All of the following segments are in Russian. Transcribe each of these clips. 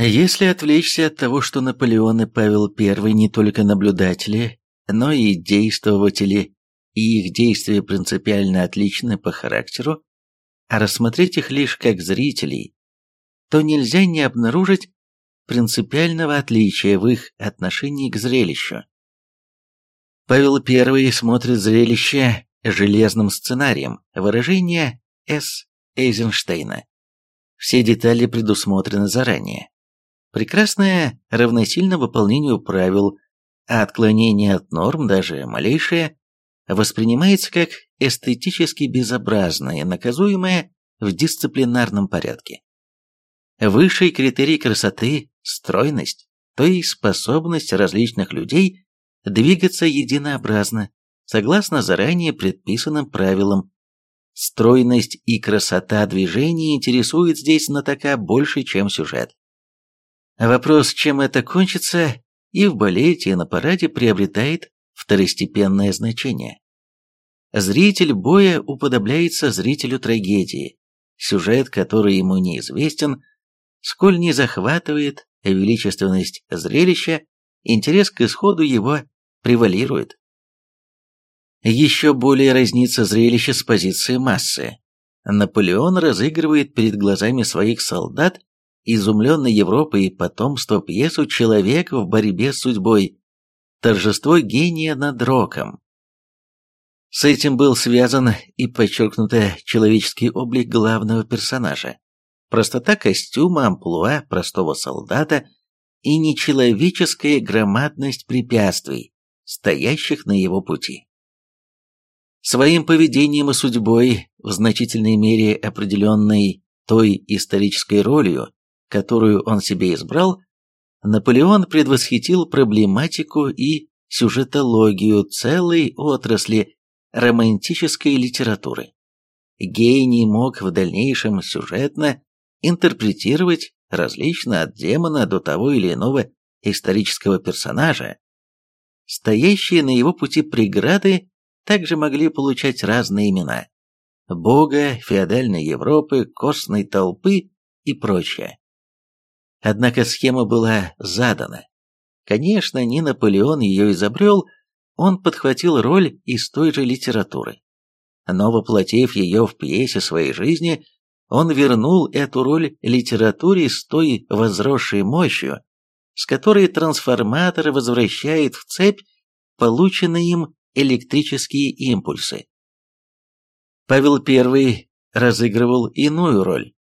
Если отвлечься от того, что Наполеон и Павел I не только наблюдатели, но и действователи, и их действия принципиально отличны по характеру, а рассмотреть их лишь как зрителей, то нельзя не обнаружить принципиального отличия в их отношении к зрелищу. Павел I смотрит зрелище железным сценарием, выражение С. Эйзенштейна. Все детали предусмотрены заранее. Прекрасное равносильно выполнению правил, а отклонение от норм, даже малейшее, воспринимается как эстетически безобразное, наказуемое в дисциплинарном порядке. Высший критерий красоты – стройность, то есть способность различных людей двигаться единообразно, согласно заранее предписанным правилам. Стройность и красота движения интересуют здесь знатока больше, чем сюжет. Вопрос, чем это кончится, и в балете, и на параде приобретает второстепенное значение. Зритель боя уподобляется зрителю трагедии, сюжет, который ему неизвестен, сколь не захватывает величественность зрелища, интерес к исходу его превалирует. Еще более разнится зрелище с позиции массы. Наполеон разыгрывает перед глазами своих солдат изумленной Европы и потомство пьесу «Человек в борьбе с судьбой», торжество гения над роком. С этим был связан и подчеркнуто человеческий облик главного персонажа, простота костюма, амплуа простого солдата и нечеловеческая громадность препятствий, стоящих на его пути. Своим поведением и судьбой, в значительной мере определенной той исторической ролью, которую он себе избрал, Наполеон предвосхитил проблематику и сюжетологию целой отрасли романтической литературы. Гений мог в дальнейшем сюжетно интерпретировать различно от демона до того или иного исторического персонажа. Стоящие на его пути преграды также могли получать разные имена. Бога, феодальной Европы, костной толпы и прочее. Однако схема была задана. Конечно, не Наполеон ее изобрел, он подхватил роль из той же литературы. Но воплотив ее в пьесе своей жизни, он вернул эту роль литературе с той возросшей мощью, с которой трансформатор возвращает в цепь полученные им электрические импульсы. Павел I разыгрывал иную роль.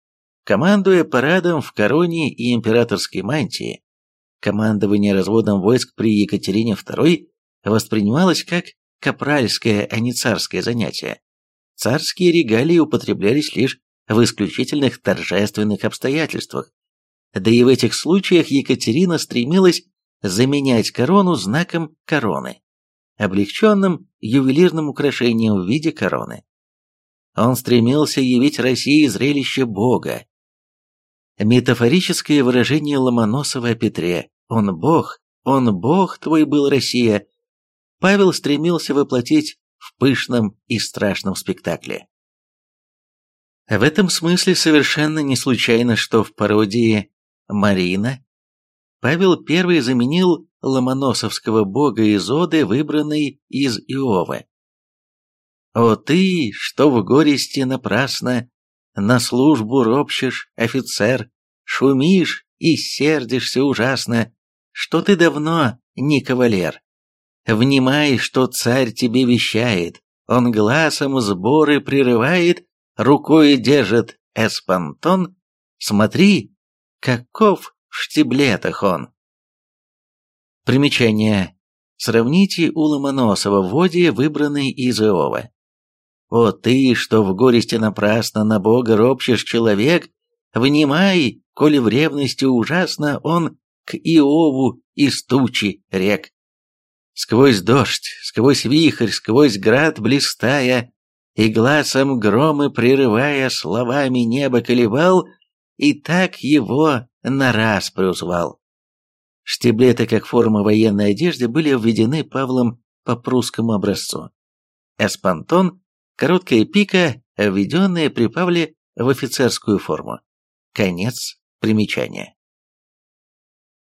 Командуя парадом в короне и императорской мантии, командование разводом войск при Екатерине II воспринималось как капральское, а не царское занятие. Царские регалии употреблялись лишь в исключительных торжественных обстоятельствах. Да и в этих случаях Екатерина стремилась заменять корону знаком короны, облегченным ювелирным украшением в виде короны. Он стремился явить России зрелище Бога, Метафорическое выражение Ломоносова о Петре «Он Бог, Он Бог твой был, Россия» Павел стремился воплотить в пышном и страшном спектакле. В этом смысле совершенно не случайно, что в пародии «Марина» Павел I заменил ломоносовского бога Изоды, выбранный из Иова. «О ты, что в горести напрасно на службу ропщешь, офицер, шумишь и сердишься ужасно, что ты давно не кавалер. Внимай, что царь тебе вещает, он глазом сборы прерывает, рукой держит эспантон, смотри, каков в штиблетах он. Примечание. Сравните у Ломоносова в воде, выбранный из Иова. О ты, что в горести напрасно на Бога ропщешь человек, внимай, коли в ревности ужасно он к Иову из тучи рек. Сквозь дождь, сквозь вихрь, сквозь град блистая, и глазом громы прерывая, словами небо колебал, и так его на раз приузвал. Штиблеты, как форма военной одежды, были введены Павлом по прусскому образцу. Эспантон Короткая пика, введенная при Павле в офицерскую форму. Конец примечания.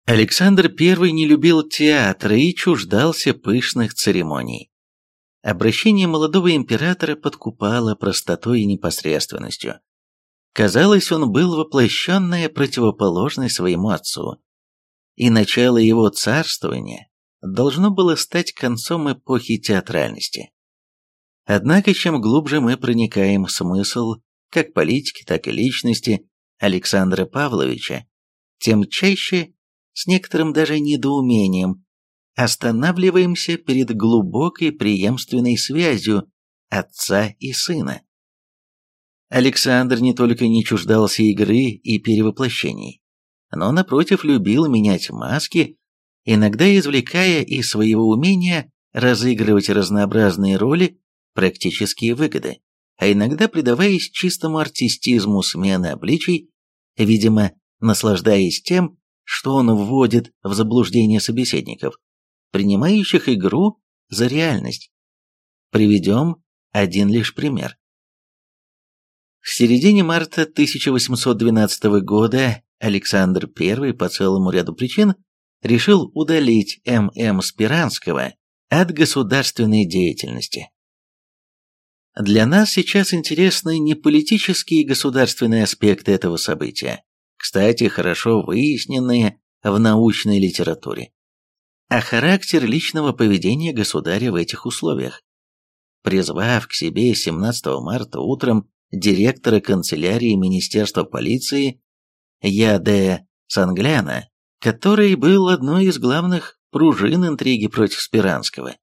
Александр I не любил театра и чуждался пышных церемоний. Обращение молодого императора подкупало простотой и непосредственностью. Казалось, он был воплощенная противоположность своему отцу. И начало его царствования должно было стать концом эпохи театральности. Однако, чем глубже мы проникаем в смысл, как политики, так и личности Александра Павловича, тем чаще, с некоторым даже недоумением, останавливаемся перед глубокой преемственной связью отца и сына. Александр не только не чуждался игры и перевоплощений, но, напротив, любил менять маски, иногда извлекая из своего умения разыгрывать разнообразные роли практические выгоды, а иногда предаваясь чистому артистизму смены обличий, видимо, наслаждаясь тем, что он вводит в заблуждение собеседников, принимающих игру за реальность. Приведем один лишь пример. В середине марта 1812 года Александр I по целому ряду причин решил удалить М.М. Спиранского от государственной деятельности. Для нас сейчас интересны не политические и государственные аспекты этого события, кстати, хорошо выясненные в научной литературе, а характер личного поведения государя в этих условиях. Призвав к себе 17 марта утром директора канцелярии Министерства полиции Я.Д. Сангляна, который был одной из главных пружин интриги против Спиранского,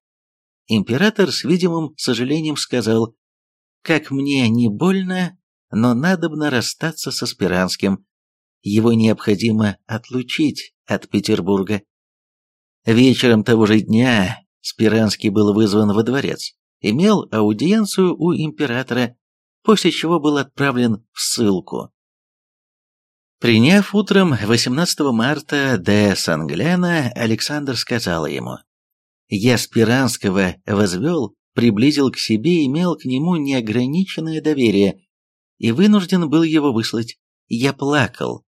император с видимым сожалением сказал, «Как мне не больно, но надобно расстаться со Спиранским, его необходимо отлучить от Петербурга». Вечером того же дня Спиранский был вызван во дворец, имел аудиенцию у императора, после чего был отправлен в ссылку. Приняв утром 18 марта де Сангляна, Александр сказал ему, «Я Спиранского возвел, приблизил к себе, имел к нему неограниченное доверие и вынужден был его выслать. Я плакал.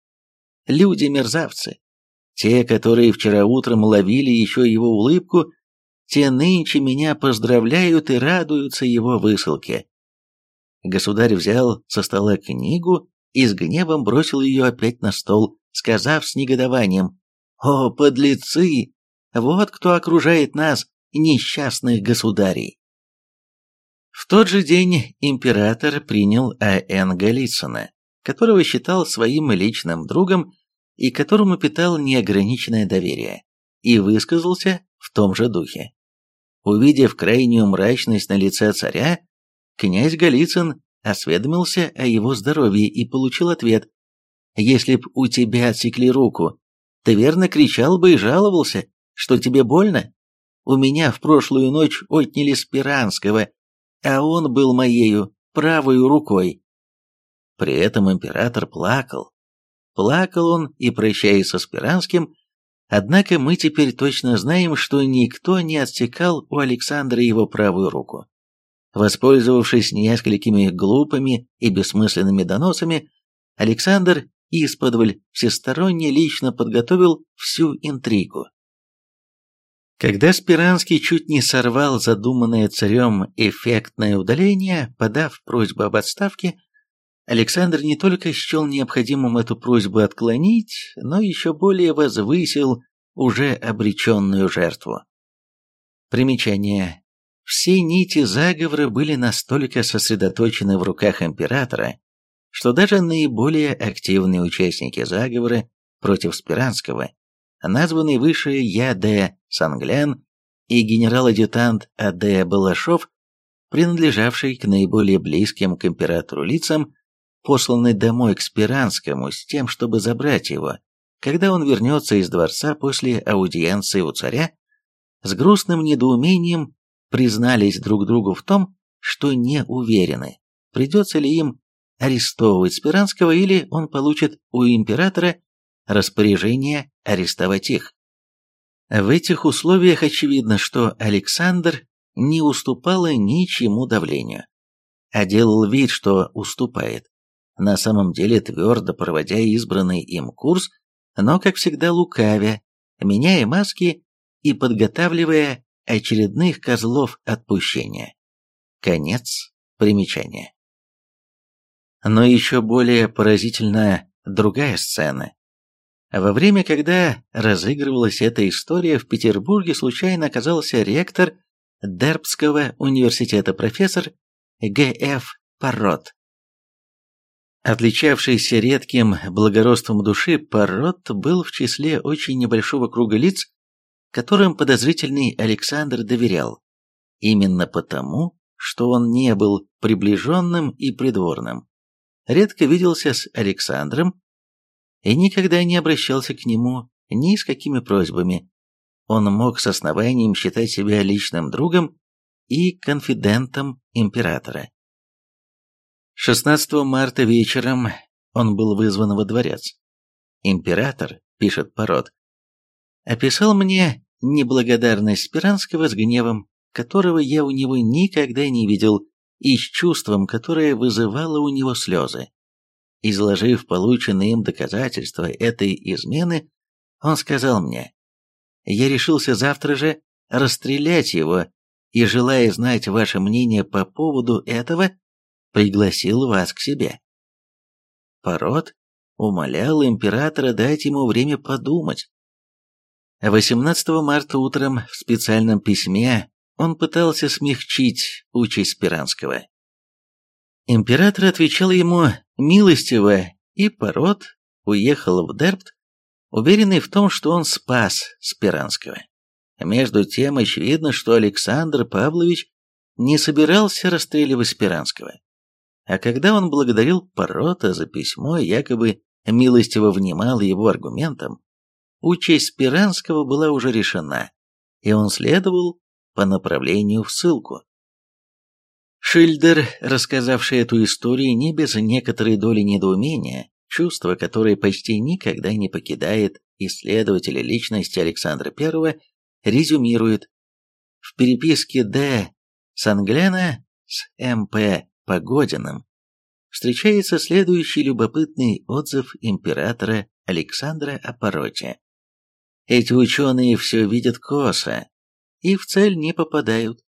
Люди-мерзавцы, те, которые вчера утром ловили еще его улыбку, те нынче меня поздравляют и радуются его высылке. Государь взял со стола книгу и с гневом бросил ее опять на стол, сказав с негодованием «О, подлецы! Вот кто окружает нас, несчастных государей!» В тот же день император принял А.Н. Голицына, которого считал своим личным другом и которому питал неограниченное доверие, и высказался в том же духе. Увидев крайнюю мрачность на лице царя, князь Голицын осведомился о его здоровье и получил ответ. «Если б у тебя отсекли руку, ты верно кричал бы и жаловался, что тебе больно? У меня в прошлую ночь отняли Спиранского, а он был моею правой рукой». При этом император плакал. Плакал он и, прощаясь со Спиранским, однако мы теперь точно знаем, что никто не отсекал у Александра его правую руку. Воспользовавшись несколькими глупыми и бессмысленными доносами, Александр исподволь всесторонне лично подготовил всю интригу. Когда Спиранский чуть не сорвал задуманное царем эффектное удаление, подав просьбу об отставке, Александр не только счел необходимым эту просьбу отклонить, но еще более возвысил уже обреченную жертву. Примечание. Все нити заговора были настолько сосредоточены в руках императора, что даже наиболее активные участники заговора против Спиранского, названный выше Я.Д. Санглян и генерал-адъютант А.Д. Балашов, принадлежавший к наиболее близким к императору лицам, посланы домой к Спиранскому с тем, чтобы забрать его, когда он вернется из дворца после аудиенции у царя, с грустным недоумением признались друг другу в том, что не уверены, придется ли им арестовывать Спиранского или он получит у императора распоряжение арестовать их. В этих условиях очевидно, что Александр не уступала ничему давлению, а делал вид, что уступает, на самом деле твердо проводя избранный им курс, но, как всегда, лукавя меняя маски и подготавливая очередных козлов отпущения. Конец примечания. Но еще более поразительна другая сцена. Во время, когда разыгрывалась эта история, в Петербурге случайно оказался ректор Дербского университета профессор Г.Ф. Паррот. Отличавшийся редким благородством души, Паррот был в числе очень небольшого круга лиц, которым подозрительный Александр доверял. Именно потому, что он не был приближенным и придворным. Редко виделся с Александром и никогда не обращался к нему ни с какими просьбами. Он мог с основанием считать себя личным другом и конфидентом императора. 16 марта вечером он был вызван во дворец. Император, пишет Пород, описал мне неблагодарность Спиранского с гневом, которого я у него никогда не видел, и с чувством, которое вызывало у него слезы. Изложив полученные им доказательства этой измены, он сказал мне, «Я решился завтра же расстрелять его, и, желая знать ваше мнение по поводу этого, пригласил вас к себе». Пород умолял императора дать ему время подумать. 18 марта утром в специальном письме он пытался смягчить участь Спиранского. Император отвечал ему милостиво, и Пород уехал в Дербт, уверенный в том, что он спас Спиранского. Между тем очевидно, что Александр Павлович не собирался расстреливать Спиранского. А когда он благодарил Порота за письмо якобы милостиво внимал его аргументам, участь Спиранского была уже решена, и он следовал по направлению в ссылку. Шильдер, рассказавший эту историю не без некоторой доли недоумения, чувство, которое почти никогда не покидает исследователя личности Александра I, резюмирует. В переписке де Санглена с М.П. Погодиным встречается следующий любопытный отзыв императора Александра о пороте. Эти ученые все видят косо и в цель не попадают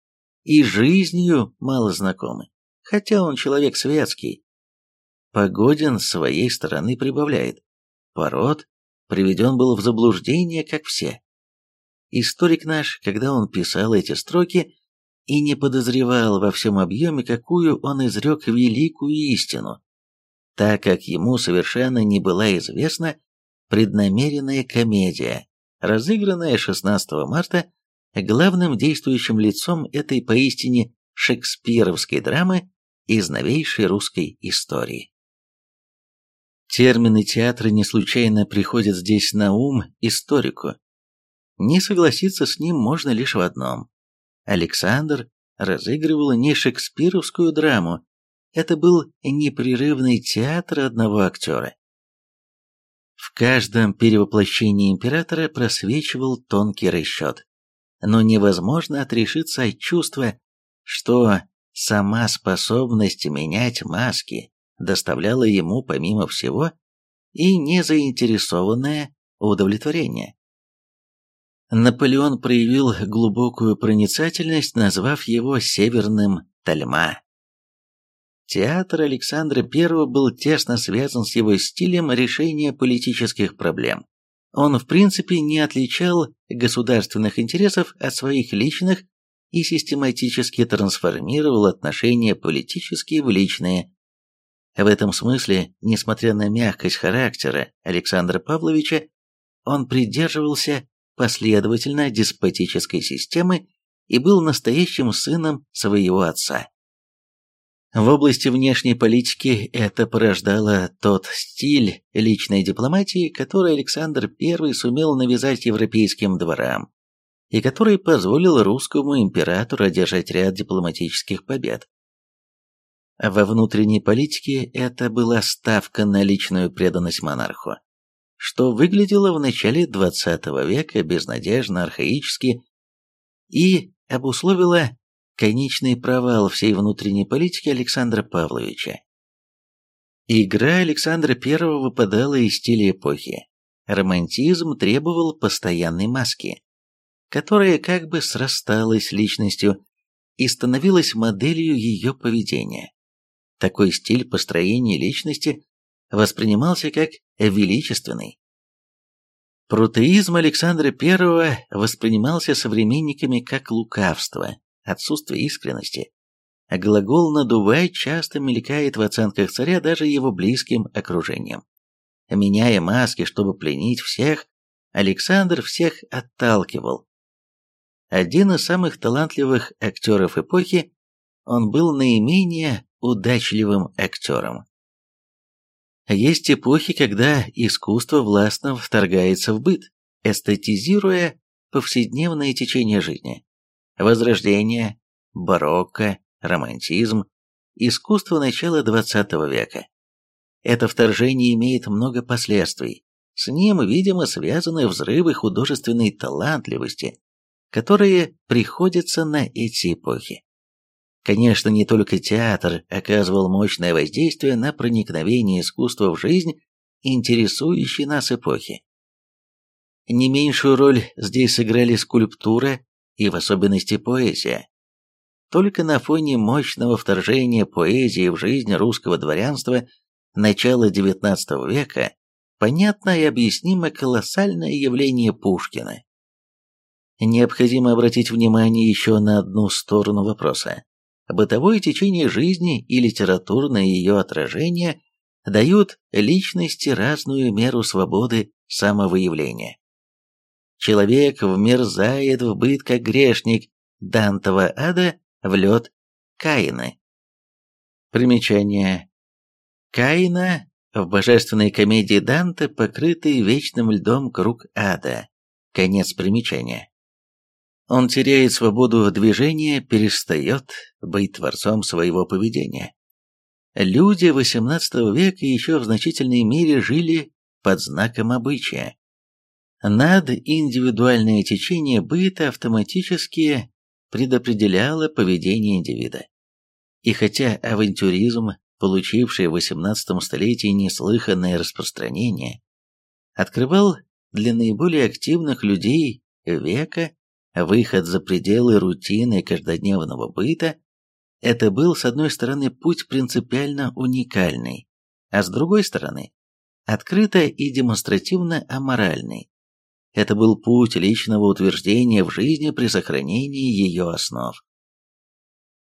и жизнью мало знакомы, хотя он человек светский. Погодин с своей стороны прибавляет. Пород приведен был в заблуждение, как все. Историк наш, когда он писал эти строки, и не подозревал во всем объеме, какую он изрек великую истину, так как ему совершенно не была известна преднамеренная комедия, разыгранная 16 марта главным действующим лицом этой поистине шекспировской драмы из новейшей русской истории. Термины театра не случайно приходят здесь на ум историку. Не согласиться с ним можно лишь в одном. Александр разыгрывал не шекспировскую драму, это был непрерывный театр одного актера. В каждом перевоплощении императора просвечивал тонкий расчет но невозможно отрешиться от чувства, что сама способность менять маски доставляла ему, помимо всего, и незаинтересованное удовлетворение. Наполеон проявил глубокую проницательность, назвав его «северным Тальма». Театр Александра I был тесно связан с его стилем решения политических проблем. Он в принципе не отличал государственных интересов от своих личных и систематически трансформировал отношения политические в личные. В этом смысле, несмотря на мягкость характера Александра Павловича, он придерживался последовательно деспотической системы и был настоящим сыном своего отца. В области внешней политики это порождало тот стиль личной дипломатии, который Александр I сумел навязать европейским дворам, и который позволил русскому императору одержать ряд дипломатических побед. Во внутренней политике это была ставка на личную преданность монарху, что выглядело в начале XX века безнадежно архаически и обусловило конечный провал всей внутренней политики Александра Павловича. Игра Александра I выпадала из стиля эпохи. романтизм требовал постоянной маски, которая как бы срасталась с личностью и становилась моделью ее поведения. Такой стиль построения личности воспринимался как величественный. Прутеизм Александра I воспринимался современниками как лукавство, отсутствие искренности, а глагол «надувать» часто мелькает в оценках царя даже его близким окружением. Меняя маски, чтобы пленить всех, Александр всех отталкивал. Один из самых талантливых актеров эпохи, он был наименее удачливым актером. Есть эпохи, когда искусство властно вторгается в быт, эстетизируя повседневное течение жизни. Возрождение, барокко, романтизм, искусство начала XX века. Это вторжение имеет много последствий. С ним, видимо, связаны взрывы художественной талантливости, которые приходятся на эти эпохи. Конечно, не только театр оказывал мощное воздействие на проникновение искусства в жизнь интересующей нас эпохи. Не меньшую роль здесь сыграли скульптура и в особенности поэзия. Только на фоне мощного вторжения поэзии в жизнь русского дворянства начала XIX века понятно и объяснимо колоссальное явление Пушкина. Необходимо обратить внимание еще на одну сторону вопроса. Бытовое течение жизни и литературное ее отражение дают личности разную меру свободы самовыявления. Человек вмерзает в быт как грешник Дантова ада в лед Каина. Примечание. Каина в божественной комедии Данте покрытый вечным льдом круг ада. Конец примечания. Он теряет свободу движения, перестает быть творцом своего поведения. Люди XVIII века еще в значительной мере жили под знаком обычая. Над индивидуальное течение быта автоматически предопределяло поведение индивида. И хотя авантюризм, получивший в XVIII столетии неслыханное распространение, открывал для наиболее активных людей века Выход за пределы рутины каждодневного быта – это был, с одной стороны, путь принципиально уникальный, а с другой стороны, открыто и демонстративно аморальный. Это был путь личного утверждения в жизни при сохранении ее основ.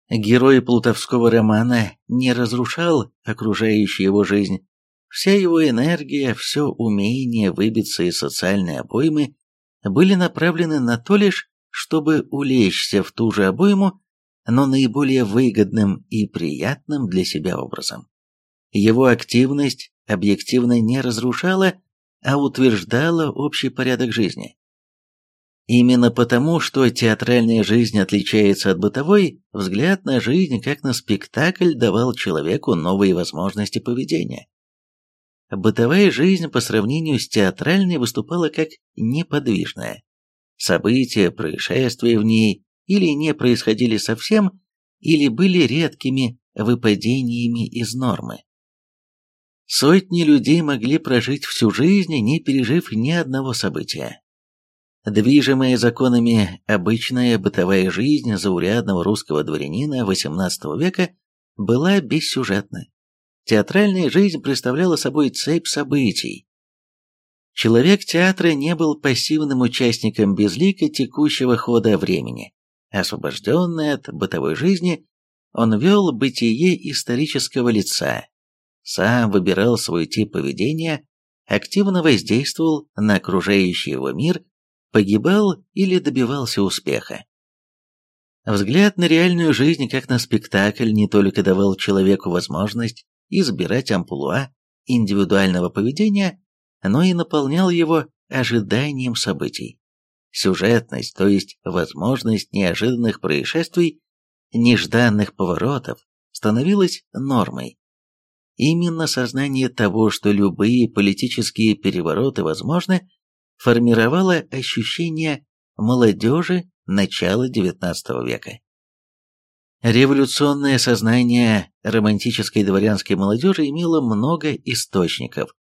Герой плутовского романа не разрушал окружающую его жизнь. Вся его энергия, все умение выбиться из социальной обоймы были направлены на то лишь, чтобы улечься в ту же обойму, но наиболее выгодным и приятным для себя образом. Его активность объективно не разрушала, а утверждала общий порядок жизни. Именно потому, что театральная жизнь отличается от бытовой, взгляд на жизнь как на спектакль давал человеку новые возможности поведения. Бытовая жизнь по сравнению с театральной выступала как неподвижная. События, происшествия в ней или не происходили совсем, или были редкими выпадениями из нормы. Сотни людей могли прожить всю жизнь, не пережив ни одного события. Движимая законами обычная бытовая жизнь заурядного русского дворянина XVIII века была бессюжетна. Театральная жизнь представляла собой цепь событий, Человек театра не был пассивным участником безлика текущего хода времени. Освобожденный от бытовой жизни, он вел бытие исторического лица, сам выбирал свой тип поведения, активно воздействовал на окружающий его мир, погибал или добивался успеха. Взгляд на реальную жизнь как на спектакль не только давал человеку возможность избирать амплуа индивидуального поведения, но и наполнял его ожиданием событий. Сюжетность, то есть возможность неожиданных происшествий, нежданных поворотов, становилась нормой. Именно сознание того, что любые политические перевороты возможны, формировало ощущение молодежи начала XIX века. Революционное сознание романтической дворянской молодежи имело много источников,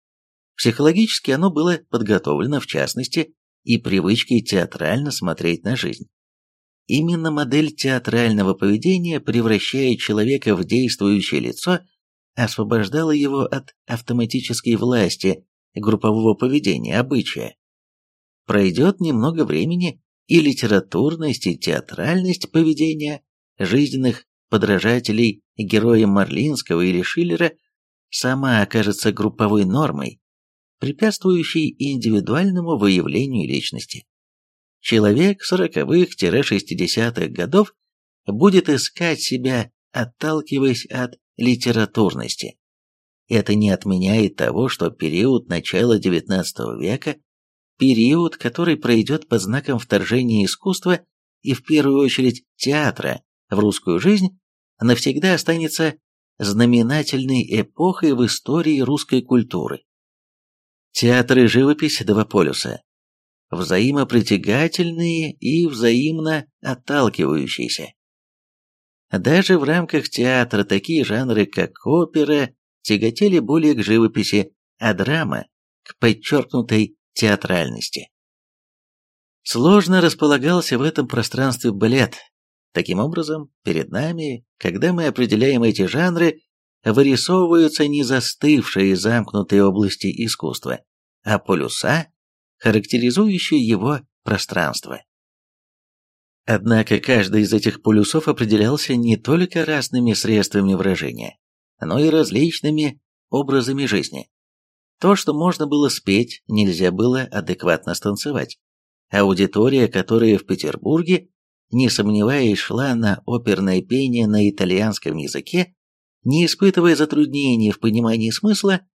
Психологически оно было подготовлено, в частности, и привычкой театрально смотреть на жизнь. Именно модель театрального поведения, превращая человека в действующее лицо, освобождала его от автоматической власти группового поведения, обычая. Пройдет немного времени, и литературность и театральность поведения жизненных подражателей героям Марлинского или Шиллера сама окажется групповой нормой, препятствующей индивидуальному выявлению личности. Человек сороковых-шестидесятых годов будет искать себя, отталкиваясь от литературности. Это не отменяет того, что период начала XIX века, период, который пройдет под знаком вторжения искусства и в первую очередь театра в русскую жизнь, навсегда останется знаменательной эпохой в истории русской культуры. Театр и живопись два полюса, взаимопритягательные и взаимно отталкивающиеся. Даже в рамках театра такие жанры, как опера, тяготели более к живописи, а драма – к подчеркнутой театральности. Сложно располагался в этом пространстве балет. Таким образом, перед нами, когда мы определяем эти жанры, вырисовываются не застывшие замкнутые области искусства, а полюса, характеризующие его пространство. Однако каждый из этих полюсов определялся не только разными средствами выражения, но и различными образами жизни. То, что можно было спеть, нельзя было адекватно станцевать. Аудитория, которая в Петербурге, не сомневаясь, шла на оперное пение на итальянском языке, не испытывая затруднений в понимании смысла,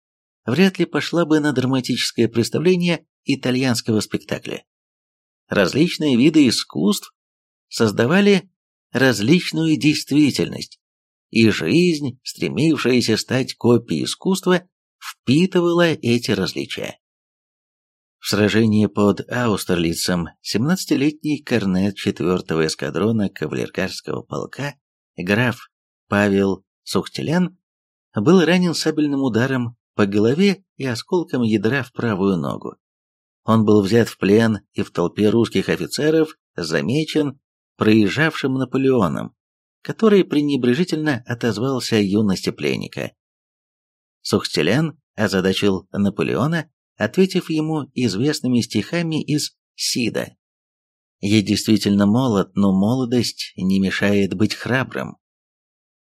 вряд ли пошла бы на драматическое представление итальянского спектакля. Различные виды искусств создавали различную действительность, и жизнь, стремившаяся стать копией искусства, впитывала эти различия. В сражении под Аустерлицем 17-летний корнет 4-го эскадрона кавалергарского полка граф Павел Сухтелян был ранен сабельным ударом по голове и осколком ядра в правую ногу. Он был взят в плен и в толпе русских офицеров замечен проезжавшим Наполеоном, который пренебрежительно отозвался о юности пленника. Сухстелян озадачил Наполеона, ответив ему известными стихами из Сида. «Я действительно молод, но молодость не мешает быть храбрым».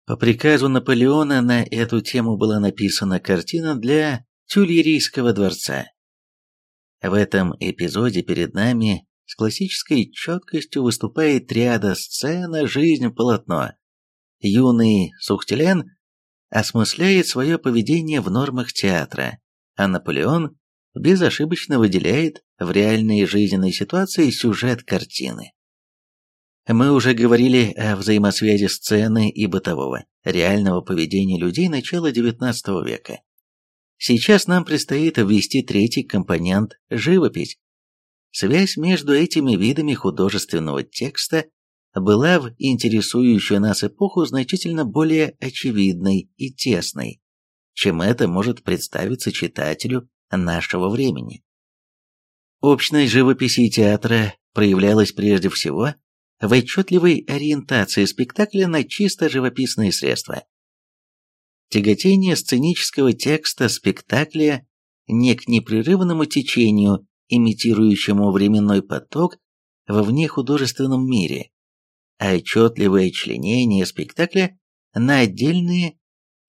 По приказу Наполеона на эту тему была написана картина для Тюльерийского дворца. В этом эпизоде перед нами с классической четкостью выступает триада сцена, жизнь, полотно. Юный Сухтелен осмысляет свое поведение в нормах театра, а Наполеон безошибочно выделяет в реальной жизненной ситуации сюжет картины. Мы уже говорили о взаимосвязи сцены и бытового, реального поведения людей начала XIX века. Сейчас нам предстоит ввести третий компонент – живопись, Связь между этими видами художественного текста была в интересующую нас эпоху значительно более очевидной и тесной, чем это может представиться читателю нашего времени. Общность живописи и театра проявлялась прежде всего в отчетливой ориентации спектакля на чисто живописные средства. Тяготение сценического текста спектакля не к непрерывному течению имитирующему временной поток во внехудожественном мире, а отчетливое членение спектакля на отдельные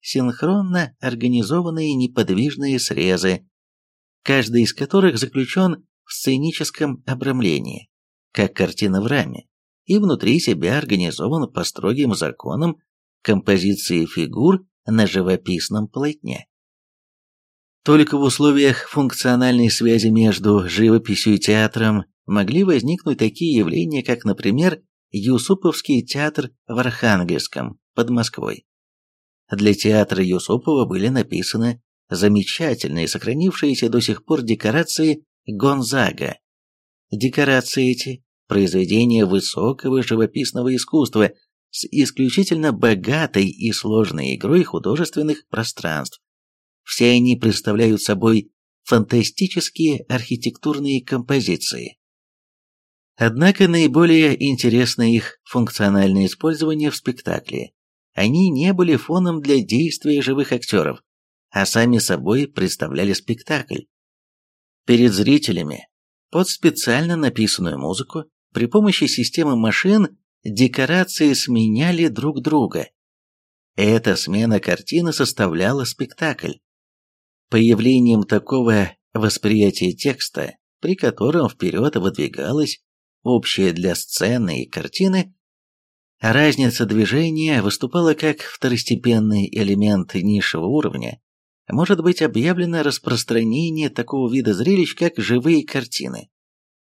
синхронно организованные неподвижные срезы, каждый из которых заключен в сценическом обрамлении, как картина в раме, и внутри себя организован по строгим законам композиции фигур на живописном полотне. Только в условиях функциональной связи между живописью и театром могли возникнуть такие явления, как, например, Юсуповский театр в Архангельском под Москвой. Для театра Юсупова были написаны замечательные, сохранившиеся до сих пор декорации Гонзага. Декорации эти – произведения высокого живописного искусства с исключительно богатой и сложной игрой художественных пространств, все они представляют собой фантастические архитектурные композиции. Однако наиболее интересно их функциональное использование в спектакле. Они не были фоном для действия живых актеров, а сами собой представляли спектакль. Перед зрителями, под специально написанную музыку, при помощи системы машин декорации сменяли друг друга. Эта смена картины составляла спектакль. Появлением такого восприятия текста, при котором вперед выдвигалась общая для сцены и картины, разница движения выступала как второстепенный элемент низшего уровня, может быть объявлено распространение такого вида зрелищ, как живые картины.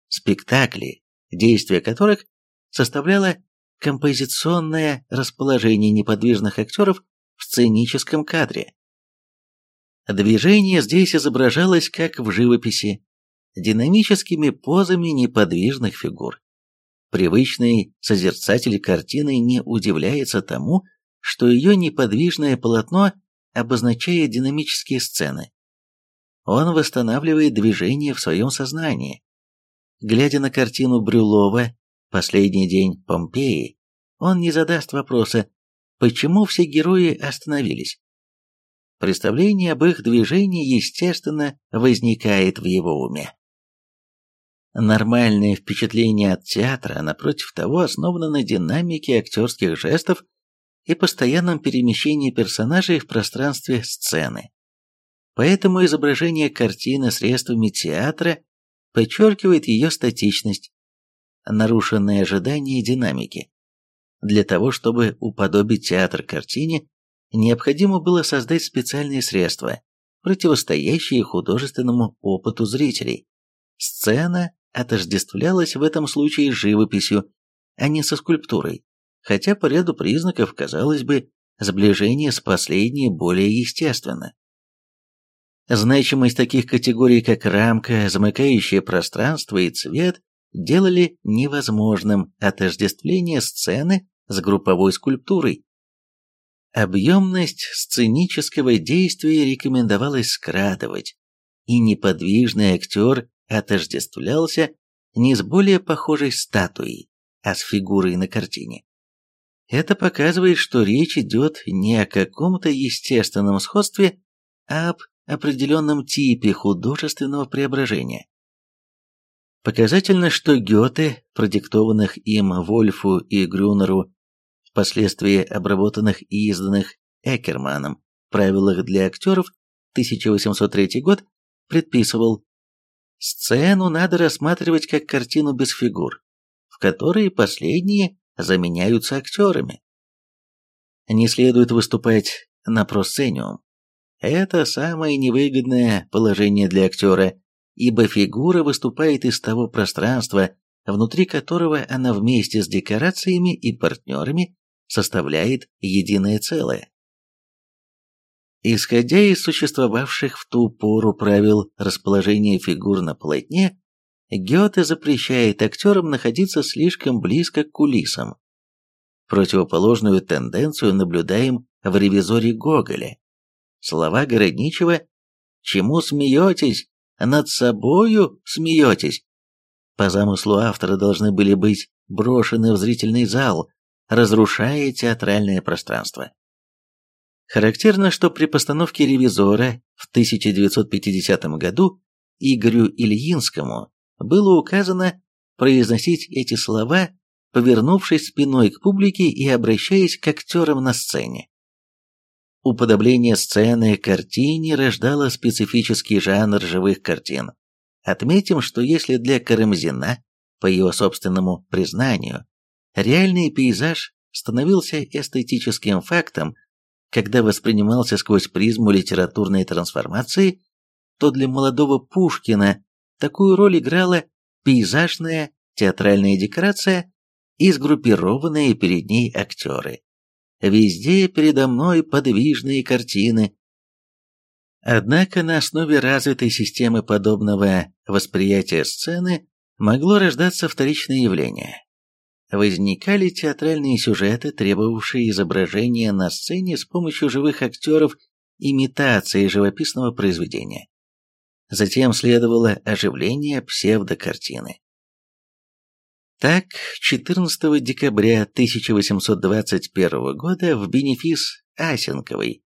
Спектакли, действие которых составляло композиционное расположение неподвижных актеров в сценическом кадре. Движение здесь изображалось, как в живописи, динамическими позами неподвижных фигур. Привычный созерцатель картины не удивляется тому, что ее неподвижное полотно обозначает динамические сцены. Он восстанавливает движение в своем сознании. Глядя на картину Брюлова «Последний день Помпеи», он не задаст вопроса, почему все герои остановились. Представление об их движении, естественно, возникает в его уме. Нормальное впечатление от театра, напротив того, основано на динамике актерских жестов и постоянном перемещении персонажей в пространстве сцены. Поэтому изображение картины средствами театра подчеркивает ее статичность, нарушенные ожидания динамики. Для того, чтобы уподобить театр картине, необходимо было создать специальные средства, противостоящие художественному опыту зрителей. Сцена отождествлялась в этом случае с живописью, а не со скульптурой хотя по ряду признаков, казалось бы, сближение с последней более естественно. Значимость таких категорий, как рамка, замыкающее пространство и цвет, делали невозможным отождествление сцены с групповой скульптурой. Объемность сценического действия рекомендовалось скрадывать, и неподвижный актер отождествлялся не с более похожей статуей, а с фигурой на картине. Это показывает, что речь идет не о каком-то естественном сходстве, а об определенном типе художественного преображения. Показательно, что Гёте, продиктованных им Вольфу и Грюнеру, впоследствии обработанных и изданных Экерманом правилах для актеров 1803 год, предписывал «Сцену надо рассматривать как картину без фигур, в которой последние заменяются актерами. Не следует выступать на просцениум. Это самое невыгодное положение для актера, ибо фигура выступает из того пространства, внутри которого она вместе с декорациями и партнерами составляет единое целое. Исходя из существовавших в ту пору правил расположения фигур на полотне, Гёте запрещает актерам находиться слишком близко к кулисам. Противоположную тенденцию наблюдаем в ревизоре Гоголя. Слова Городничева «Чему смеетесь? Над собою смеетесь?» по замыслу автора должны были быть брошены в зрительный зал, разрушая театральное пространство. Характерно, что при постановке «Ревизора» в 1950 году Игорю Ильинскому было указано произносить эти слова, повернувшись спиной к публике и обращаясь к актерам на сцене. Уподобление сцены картине рождало специфический жанр живых картин. Отметим, что если для Карамзина, по его собственному признанию, реальный пейзаж становился эстетическим фактом, когда воспринимался сквозь призму литературной трансформации, то для молодого Пушкина Такую роль играла пейзажная театральная декорация и сгруппированные перед ней актеры. Везде передо мной подвижные картины. Однако на основе развитой системы подобного восприятия сцены могло рождаться вторичное явление. Возникали театральные сюжеты, требовавшие изображения на сцене с помощью живых актеров имитации живописного произведения. Затем следовало оживление псевдокартины. Так, 14 декабря 1821 года в бенефис Асенковой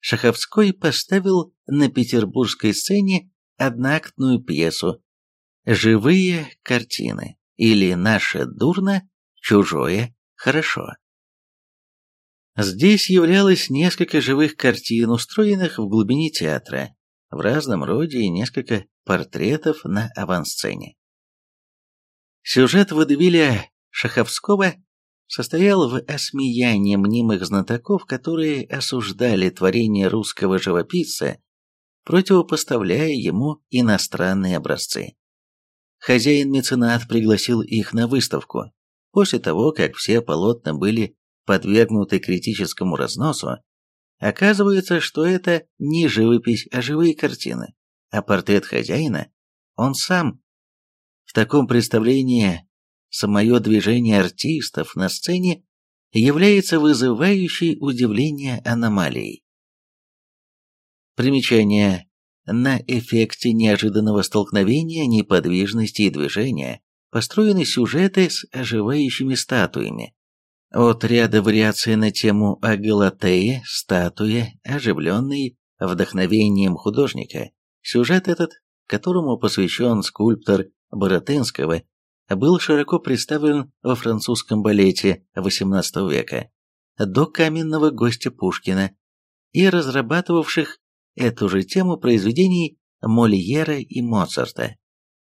Шаховской поставил на петербургской сцене одноактную пьесу «Живые картины» или «Наше дурно, чужое хорошо». Здесь являлось несколько живых картин, устроенных в глубине театра, в разном роде и несколько портретов на авансцене. Сюжет водевиля Шаховского состоял в осмеянии мнимых знатоков, которые осуждали творение русского живописца, противопоставляя ему иностранные образцы. Хозяин-меценат пригласил их на выставку. После того, как все полотна были подвергнуты критическому разносу, оказывается, что это не живопись, а живые картины, а портрет хозяина – он сам. В таком представлении самое движение артистов на сцене является вызывающей удивление аномалией. Примечание. На эффекте неожиданного столкновения неподвижности и движения построены сюжеты с оживающими статуями. От ряда вариаций на тему о Галатее, статуе, оживленной вдохновением художника. Сюжет этот, которому посвящен скульптор Боротынского, был широко представлен во французском балете XVIII века до каменного гостя Пушкина и разрабатывавших эту же тему произведений Мольера и Моцарта.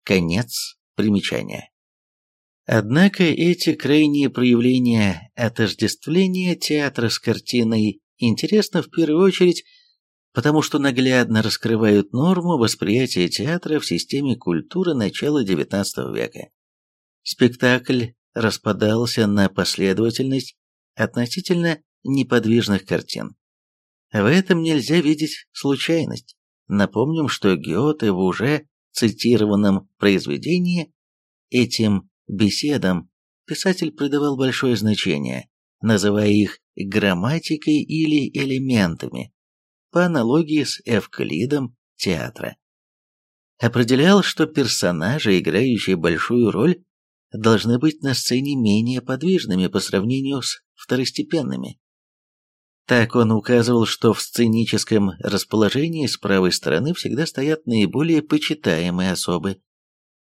Конец примечания. Однако эти крайние проявления отождествления театра с картиной интересны в первую очередь потому что наглядно раскрывают норму восприятия театра в системе культуры начала XIX века. Спектакль распадался на последовательность относительно неподвижных картин. В этом нельзя видеть случайность. Напомним, что Гёте в уже цитированном произведении этим беседам писатель придавал большое значение, называя их грамматикой или элементами, по аналогии с Эвклидом театра. Определял, что персонажи, играющие большую роль, должны быть на сцене менее подвижными по сравнению с второстепенными. Так он указывал, что в сценическом расположении с правой стороны всегда стоят наиболее почитаемые особы.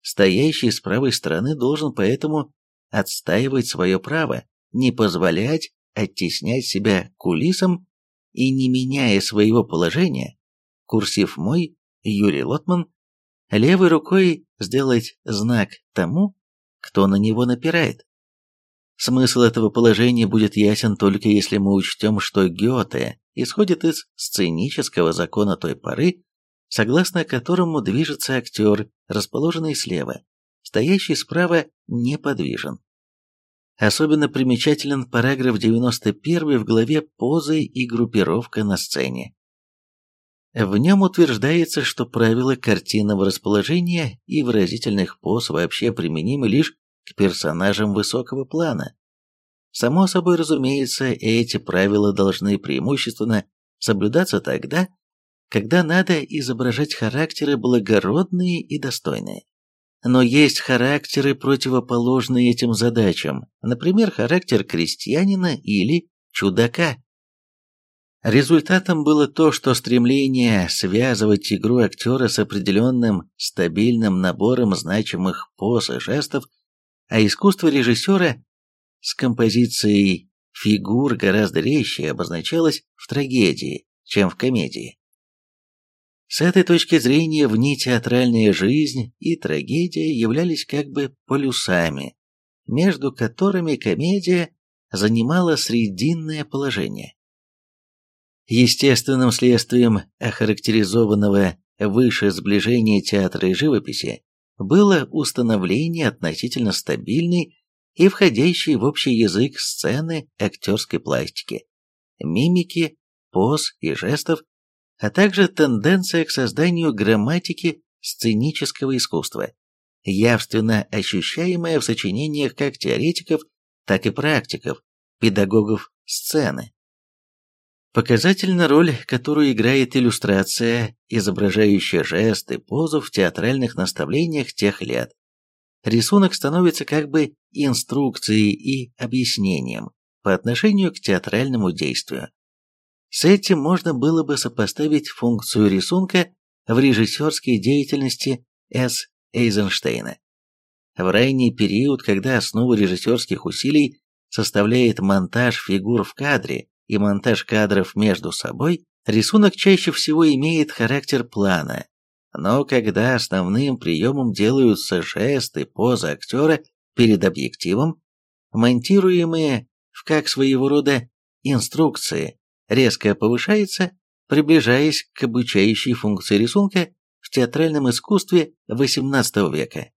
Стоящий с правой стороны должен поэтому отстаивать свое право, не позволять оттеснять себя кулисам и не меняя своего положения, курсив мой, Юрий Лотман, левой рукой сделать знак тому, кто на него напирает. Смысл этого положения будет ясен только если мы учтем, что Гёте исходит из сценического закона той поры, согласно которому движется актер, расположенный слева, стоящий справа неподвижен. Особенно примечателен параграф 91 в главе «Позы и группировка на сцене». В нем утверждается, что правила картинного расположения и выразительных поз вообще применимы лишь к персонажам высокого плана. Само собой разумеется, эти правила должны преимущественно соблюдаться тогда, когда надо изображать характеры благородные и достойные. Но есть характеры, противоположные этим задачам, например, характер крестьянина или чудака. Результатом было то, что стремление связывать игру актера с определенным стабильным набором значимых поз и жестов, а искусство режиссера с композицией фигур гораздо резче обозначалось в трагедии, чем в комедии. С этой точки зрения внетеатральная жизнь и трагедия являлись как бы полюсами, между которыми комедия занимала срединное положение. Естественным следствием охарактеризованного выше сближения театра и живописи было установление относительно стабильной и входящей в общий язык сцены актерской пластики, мимики, поз и жестов, а также тенденция к созданию грамматики сценического искусства, явственно ощущаемая в сочинениях как теоретиков, так и практиков, педагогов сцены. Показательна роль, которую играет иллюстрация, изображающая жесты, позу в театральных наставлениях тех лет. Рисунок становится как бы инструкцией и объяснением по отношению к театральному действию. С этим можно было бы сопоставить функцию рисунка в режиссерской деятельности С. Эйзенштейна. В ранний период, когда основу режиссерских усилий составляет монтаж фигур в кадре и монтаж кадров между собой, рисунок чаще всего имеет характер плана. Но когда основным приемом делаются жесты, поза актера перед объективом, монтируемые в как своего рода инструкции, резко повышается, приближаясь к обучающей функции рисунка в театральном искусстве XVIII века.